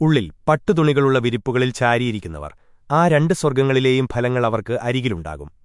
ഉള്ളിൽ പട്ടുതുണികളുള്ള വിരിപ്പുകളിൽ ചാരിയിരിക്കുന്നവർ ആ രണ്ട് സ്വർഗങ്ങളിലെയും ഫലങ്ങൾ അവർക്ക് അരികിലുണ്ടാകും.